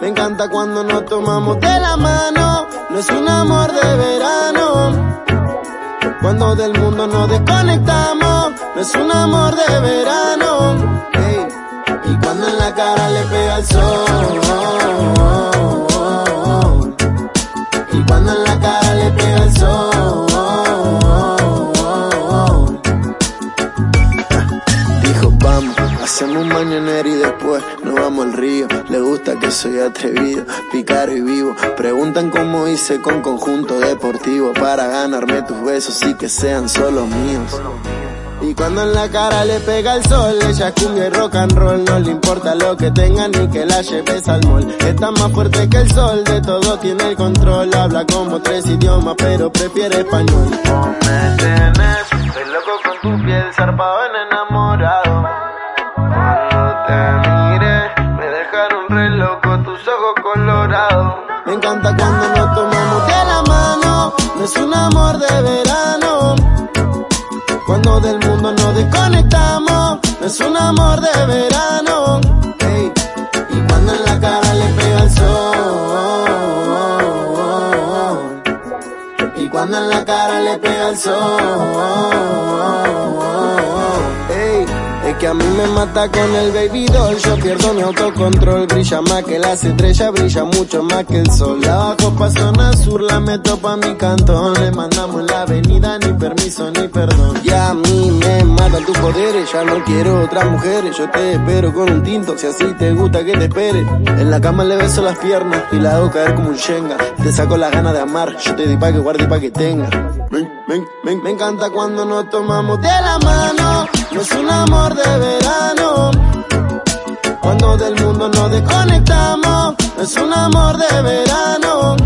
Me encanta cuando nos tomamos de la mano, no es un amor de verano. Cuando del mundo nos desconectamos, no es un amor de verano. Y cuando en la cara le pega el sol. Y cuando en la cara le pega el sol. Dijo, vamos, hacemos un mañanero y después nos vamos al río. Le gusta que soy atrevido, picaro y vivo. Preguntan cómo hice con conjunto deportivo para ganarme tus besos y que sean solo míos. Cuando en la cara le pega el sol, ella es cumbia y rock and roll, no le importa lo que tenga ni que la lleves al mall. Está más fuerte que el sol, de todo tiene el control, habla como tres idiomas, pero prefiere español. Vos me tenés, estoy loco con tu piel, zarpado en enamorado. Cuando te miré, me dejaron re loco tus ojos colorados. Me encanta cuando nos tomamos de la mano, no es un amor de verano. Cuando del mundo nos desconectamos, no es un amor de verano. Ey, Y cuando en la cara le pega el sol. Y cuando en la cara le pega el sol. Ey, es que a mí me mata con el baby doll. Yo pierdo mi autocontrol. Brilla más que las estrellas, brilla mucho más que el sol. La bajo pa' zona sur, la meto pa' mi cantón. Le mandamos la avenida, ni permiso ni perdón. Y a mí me matan tus poderes. Ya no quiero otras mujeres. Yo te espero con un tinto. Si así te gusta que te espere. En la cama le beso las piernas y la hago caer como un shenga. Te saco las ganas de amar. Yo te di pa' que guarde y pa' que tenga. Me, me- me- me encanta cuando nos tomamos de la mano. No es un amor de verano. Cuando del mundo nos desconectamos, no es un amor de verano.